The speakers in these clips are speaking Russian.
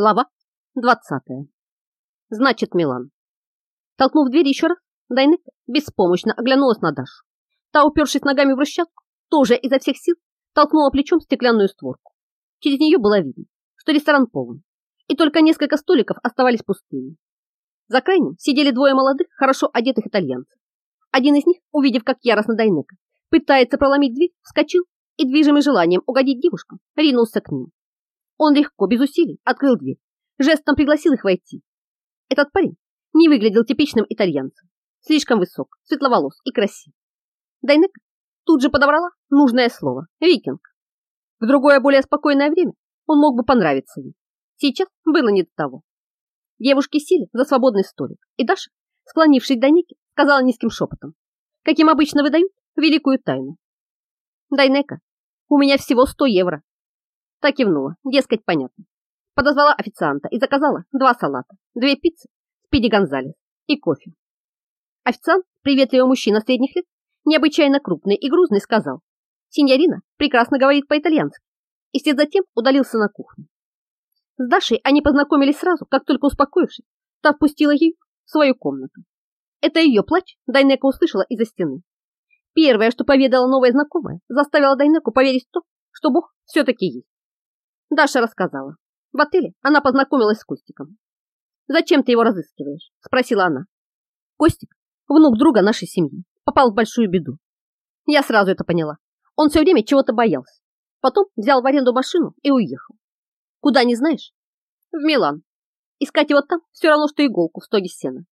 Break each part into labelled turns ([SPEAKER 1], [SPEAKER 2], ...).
[SPEAKER 1] Глава 20. Значит, Милан. Толкнув дверь еще раз, Дайнека беспомощно оглянулась на Дашу. Та, упершись ногами в брусчатку, тоже изо всех сил толкнула плечом стеклянную створку. Через нее было видно, что ресторан полон, и только несколько столиков оставались пустыми. За крайним сидели двое молодых, хорошо одетых итальянцев. Один из них, увидев, как яростно Дайнека пытается проломить дверь, вскочил и, движимый желанием угодить девушкам, ринулся к ним. Он легко, без усилий, открыл дверь, жестом пригласил их войти. Этот парень не выглядел типичным итальянцем. Слишком высок, светловолос и красив. Дайнека тут же подобрала нужное слово – викинг. В другое, более спокойное время он мог бы понравиться ей. Сейчас было не до того. Девушки сели за свободный столик, и Даша, склонившись к Дайнеке, сказала низким шепотом, каким обычно выдают великую тайну. «Дайнека, у меня всего сто евро. Та кивнула, дескать, понятно. Подозвала официанта и заказала два салата, две пиццы, спиди Гонзалес и кофе. Официант, приветливый мужчина средних лет, необычайно крупный и грузный, сказал, «Синьорина прекрасно говорит по-итальянски», и вслед затем удалился на кухню. С Дашей они познакомились сразу, как только успокоившись, та впустила ее в свою комнату. Это ее плач Дайнека услышала из-за стены. Первое, что поведала новая знакомая, заставила Дайнеку поверить в то, что Бог все-таки есть. Даша рассказала. В отеле она познакомилась с Костиком. «Зачем ты его разыскиваешь?» – спросила она. Костик, внук друга нашей семьи, попал в большую беду. Я сразу это поняла. Он все время чего-то боялся. Потом взял в аренду машину и уехал. Куда не знаешь? В Милан. Искать его там все равно, что иголку в стоге сена.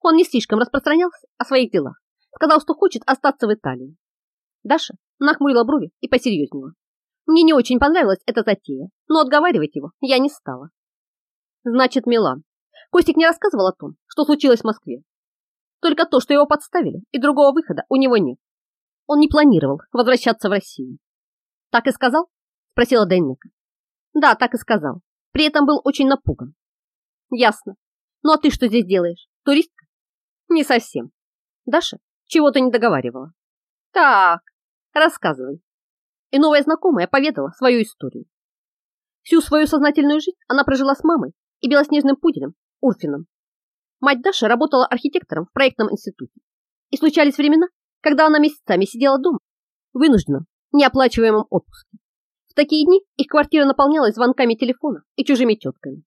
[SPEAKER 1] Он не слишком распространялся о своих делах. Сказал, что хочет остаться в Италии. Даша нахмурила брови и посерьезнела. Мне не очень понравилась эта затея, но отговаривать его я не стала. Значит, Милан. Костик не рассказывал о том, что случилось в Москве. Только то, что его подставили, и другого выхода у него нет. Он не планировал возвращаться в Россию. Так и сказал? Спросила Денника. Да, так и сказал. При этом был очень напуган. Ясно. Ну а ты что здесь делаешь? Туристка? Не совсем. Даша чего-то не договаривала. Так, рассказывай и новая знакомая поведала свою историю. Всю свою сознательную жизнь она прожила с мамой и белоснежным пуделем Урфином. Мать Даша работала архитектором в проектном институте. И случались времена, когда она месяцами сидела дома, вынуждена, неоплачиваемом отпуске. В такие дни их квартира наполнялась звонками телефона и чужими тетками.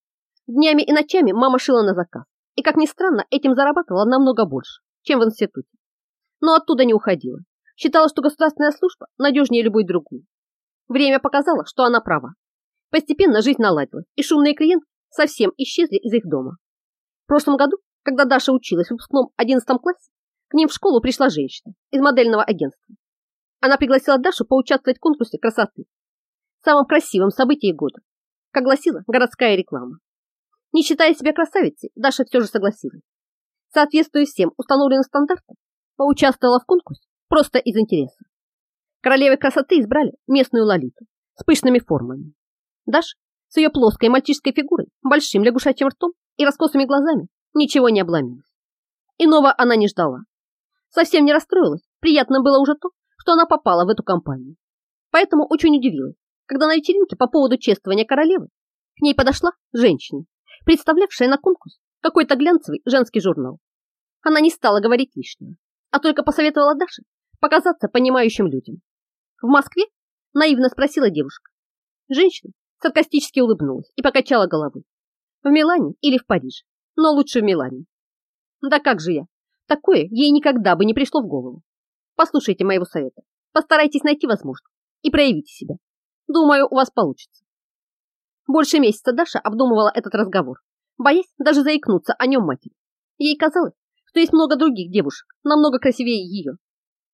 [SPEAKER 1] Днями и ночами мама шила на заказ. И, как ни странно, этим зарабатывала намного больше, чем в институте. Но оттуда не уходила Считала, что государственная служба надежнее любой другой. Время показало, что она права. Постепенно жизнь наладилась, и шумные клиенты совсем исчезли из их дома. В прошлом году, когда Даша училась в выпускном 11 классе, к ним в школу пришла женщина из модельного агентства. Она пригласила Дашу поучаствовать в конкурсе красоты, самом красивом событии года, как гласила городская реклама. Не считая себя красавицей, Даша все же согласилась. Соответствуя всем установленным стандартам, поучаствовала в конкурсе Просто из интереса. Королевой красоты избрали местную Лолиту с пышными формами. Даш с ее плоской мальчишской фигурой, большим лягушачьим ртом и раскосыми глазами ничего не обломилась. Иного она не ждала. Совсем не расстроилась, приятно было уже то, что она попала в эту компанию. Поэтому очень удивилась, когда на вечеринке по поводу чествования королевы к ней подошла женщина, представлявшая на конкурс какой-то глянцевый женский журнал. Она не стала говорить лишнего, а только посоветовала Даше показаться понимающим людям. В Москве? Наивно спросила девушка. Женщина саркастически улыбнулась и покачала головой. В Милане или в Париже, но лучше в Милане. Да как же я? Такое ей никогда бы не пришло в голову. Послушайте моего совета. Постарайтесь найти возможность и проявите себя. Думаю, у вас получится. Больше месяца Даша обдумывала этот разговор, боясь даже заикнуться о нем матери. Ей казалось, что есть много других девушек, намного красивее ее,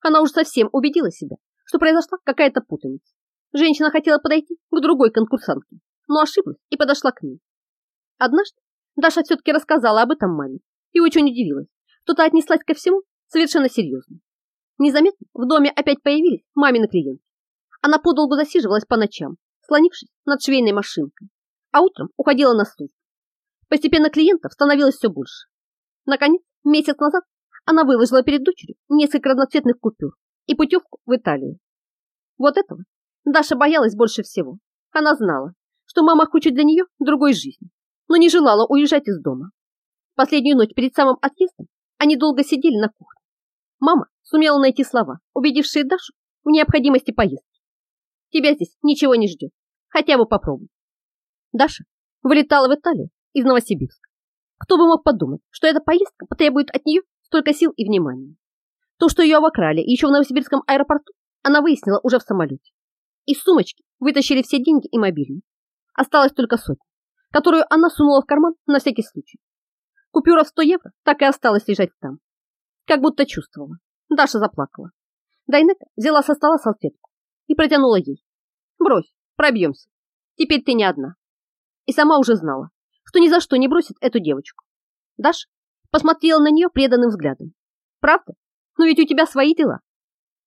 [SPEAKER 1] она уж совсем убедила себя, что произошла какая-то путаница. Женщина хотела подойти к другой конкурсантке, но ошиблась и подошла к ней. Однажды Даша все-таки рассказала об этом маме и очень удивилась, что та отнеслась ко всему совершенно серьезно. Незаметно в доме опять появились мамины клиенты. Она подолгу засиживалась по ночам, слонившись над швейной машинкой, а утром уходила на службу. Постепенно клиентов становилось все больше. Наконец, месяц назад она выложила перед дочерью несколько разноцветных купюр и путевку в Италию. Вот этого Даша боялась больше всего. Она знала, что мама хочет для нее другой жизни, но не желала уезжать из дома. Последнюю ночь перед самым отъездом они долго сидели на кухне. Мама сумела найти слова, убедившие Дашу в необходимости поездки. Тебя здесь ничего не ждет. Хотя бы попробуй. Даша вылетала в Италию из Новосибирска. Кто бы мог подумать, что эта поездка потребует от нее столько сил и внимания. То, что ее обокрали еще в Новосибирском аэропорту, она выяснила уже в самолете. Из сумочки вытащили все деньги и мобильный. Осталась только сотня, которую она сунула в карман на всякий случай. Купюра в 100 евро так и осталась лежать там. Как будто чувствовала. Даша заплакала. Дайнека взяла со стола салфетку и протянула ей. Брось, пробьемся. Теперь ты не одна. И сама уже знала, что ни за что не бросит эту девочку. Даша посмотрела на нее преданным взглядом. Правда? Но ведь у тебя свои дела.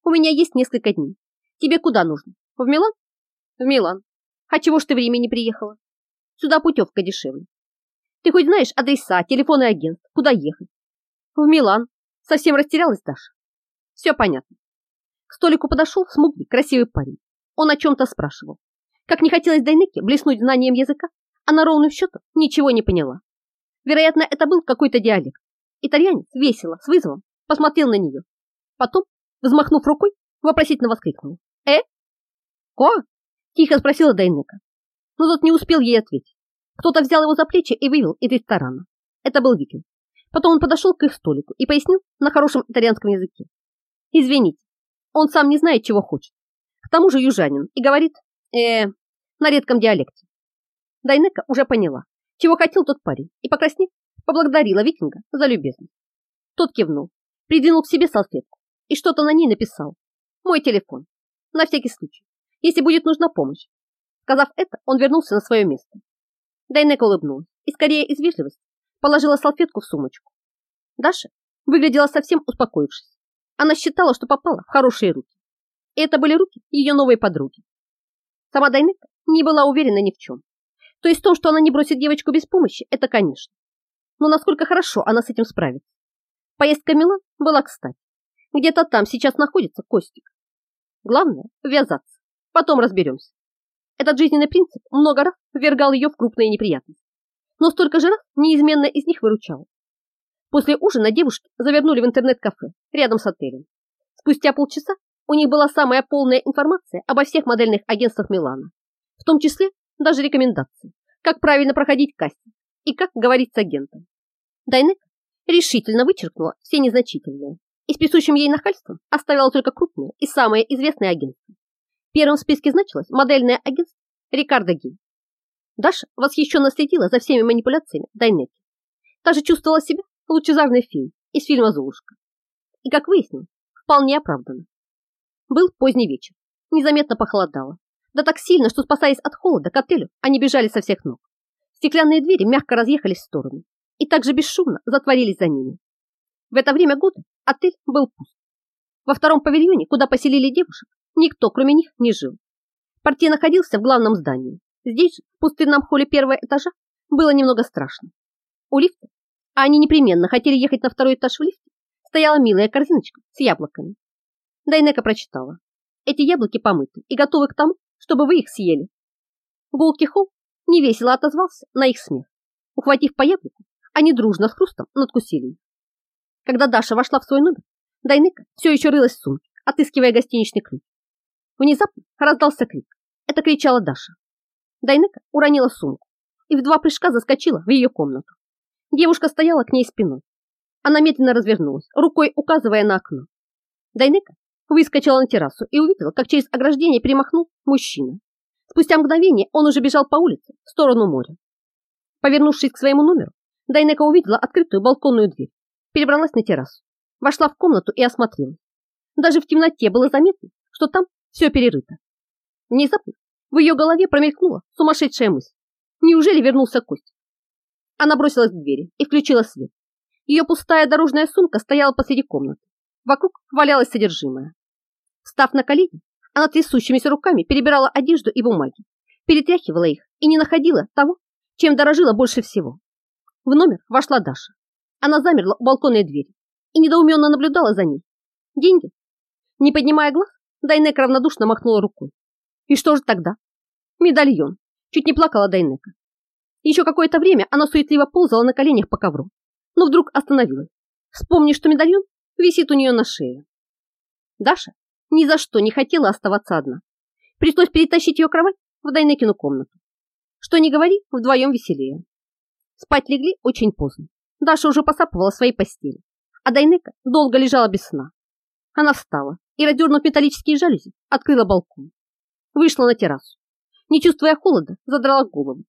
[SPEAKER 1] У меня есть несколько дней. Тебе куда нужно? В Милан? В Милан. А чего ж ты время не приехала? Сюда путевка дешевле. Ты хоть знаешь адреса, телефоны агентств, куда ехать? В Милан. Совсем растерялась Даша. Все понятно. К столику подошел смуглый, красивый парень. Он о чем-то спрашивал. Как не хотелось Дайнеке блеснуть знанием языка, она ровным счетом ничего не поняла. Вероятно, это был какой-то диалект. Итальянец весело, с вызовом, посмотрел на нее. Потом, взмахнув рукой, вопросительно воскликнул. «Э? Ко?» – тихо спросила Дайнека. Но тот не успел ей ответить. Кто-то взял его за плечи и вывел из ресторана. Это был Викинг. Потом он подошел к их столику и пояснил на хорошем итальянском языке. «Извините, он сам не знает, чего хочет. К тому же южанин и говорит, э, на редком диалекте. Дайнека уже поняла, чего хотел тот парень, и, покраснев, поблагодарила викинга за любезность. Тот кивнул, придвинул к себе салфетку и что-то на ней написал. Мой телефон. На всякий случай, если будет нужна помощь. Сказав это, он вернулся на свое место. Дайнека улыбнулась и, скорее из вежливости, положила салфетку в сумочку. Даша выглядела совсем успокоившись. Она считала, что попала в хорошие руки. И это были руки ее новой подруги. Сама Дайнека не была уверена ни в чем. То есть то, что она не бросит девочку без помощи, это конечно. Но насколько хорошо она с этим справится. Поездка в Милан была кстати. Где-то там сейчас находится Костик. Главное – ввязаться. Потом разберемся. Этот жизненный принцип много раз ввергал ее в крупные неприятности. Но столько же раз неизменно из них выручал. После ужина девушки завернули в интернет-кафе рядом с отелем. Спустя полчаса у них была самая полная информация обо всех модельных агентствах Милана, в том числе даже рекомендации, как правильно проходить кастинг и как говорить с агентом. Дайнек решительно вычеркнула все незначительные и с присущим ей нахальством оставила только крупные и самые известные агентства. Первым в списке значилось модельное агентство Рикардо Гей. Даша восхищенно следила за всеми манипуляциями Дайнеки. Та же чувствовала себя лучезарной феей из фильма «Золушка». И, как выяснилось, вполне оправданно. Был поздний вечер. Незаметно похолодало. Да так сильно, что, спасаясь от холода к отелю, они бежали со всех ног. Стеклянные двери мягко разъехались в сторону и также бесшумно затворились за ними. В это время года отель был пуст. Во втором павильоне, куда поселили девушек, никто, кроме них, не жил. Партия находился в главном здании. Здесь же, в пустынном холле первого этажа, было немного страшно. У лифта, а они непременно хотели ехать на второй этаж в лифте, стояла милая корзиночка с яблоками. Дайнека прочитала. Эти яблоки помыты и готовы к тому, чтобы вы их съели. Гулки Холл невесело отозвался на их смех. Ухватив по яблоку, они дружно с хрустом надкусили. Когда Даша вошла в свой номер, Дайнека все еще рылась в сумке, отыскивая гостиничный ключ. Внезапно раздался крик. Это кричала Даша. Дайнека уронила сумку и в два прыжка заскочила в ее комнату. Девушка стояла к ней спиной. Она медленно развернулась, рукой указывая на окно. Дайнека Выскочила на террасу и увидела, как через ограждение перемахнул мужчина. Спустя мгновение он уже бежал по улице в сторону моря. Повернувшись к своему номеру, Дайнека увидела открытую балконную дверь, перебралась на террасу, вошла в комнату и осмотрелась. Даже в темноте было заметно, что там все перерыто. Внезапно в ее голове промелькнула сумасшедшая мысль. Неужели вернулся Кость? Она бросилась к двери и включила свет. Ее пустая дорожная сумка стояла посреди комнаты. Вокруг валялось содержимое. Став на колени, она трясущимися руками перебирала одежду и бумаги, перетряхивала их и не находила того, чем дорожила больше всего. В номер вошла Даша. Она замерла у балконной двери и недоуменно наблюдала за ней. Деньги? Не поднимая глаз, Дайнека равнодушно махнула рукой. И что же тогда? Медальон. Чуть не плакала Дайнека. Еще какое-то время она суетливо ползала на коленях по ковру, но вдруг остановилась, вспомнив, что медальон висит у нее на шее. Даша ни за что не хотела оставаться одна. Пришлось перетащить ее кровать в Дайнекину комнату. Что не говори, вдвоем веселее. Спать легли очень поздно. Даша уже посапывала в своей постели, а Дайнека долго лежала без сна. Она встала и, радернув металлические жалюзи, открыла балкон. Вышла на террасу. Не чувствуя холода, задрала голову.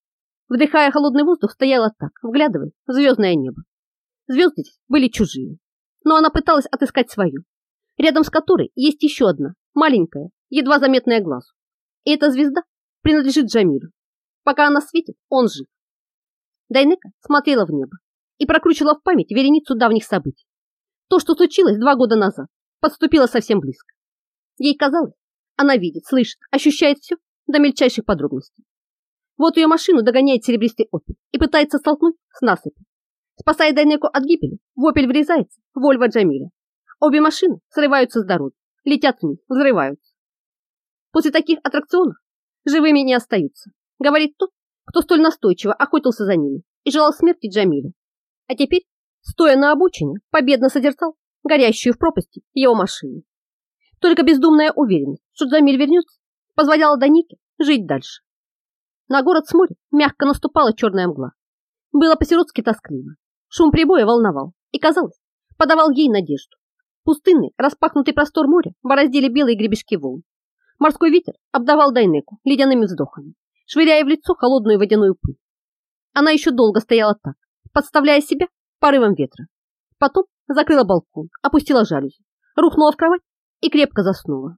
[SPEAKER 1] Вдыхая холодный воздух, стояла так, вглядываясь в звездное небо. Звезды здесь были чужие, но она пыталась отыскать свою, рядом с которой есть еще одна, маленькая, едва заметная глазу. И эта звезда принадлежит Джамилю. Пока она светит, он жив. Дайнека смотрела в небо и прокручивала в память вереницу давних событий. То, что случилось два года назад, подступило совсем близко. Ей казалось, она видит, слышит, ощущает все до мельчайших подробностей. Вот ее машину догоняет серебристый опель и пытается столкнуть с насыпью. Спасая Дайнеку от гибели, в опель врезается Вольво Джамиля. Обе машины срываются с дороги, летят вниз, взрываются. После таких аттракционов живыми не остаются, говорит тот, кто столь настойчиво охотился за ними и желал смерти Джамиле. А теперь, стоя на обочине, победно созерцал горящую в пропасти его машину. Только бездумная уверенность, что Джамиль вернется, позволяла Данике жить дальше. На город с моря мягко наступала черная мгла. Было по-сиротски тоскливо. Шум прибоя волновал и, казалось, подавал ей надежду. Пустынный, распахнутый простор моря бороздили белые гребешки волн. Морской ветер обдавал Дайнеку ледяными вздохами швыряя в лицо холодную водяную пыль. Она еще долго стояла так, подставляя себя порывом ветра. Потом закрыла балкон, опустила жалюзи, рухнула в кровать и крепко заснула.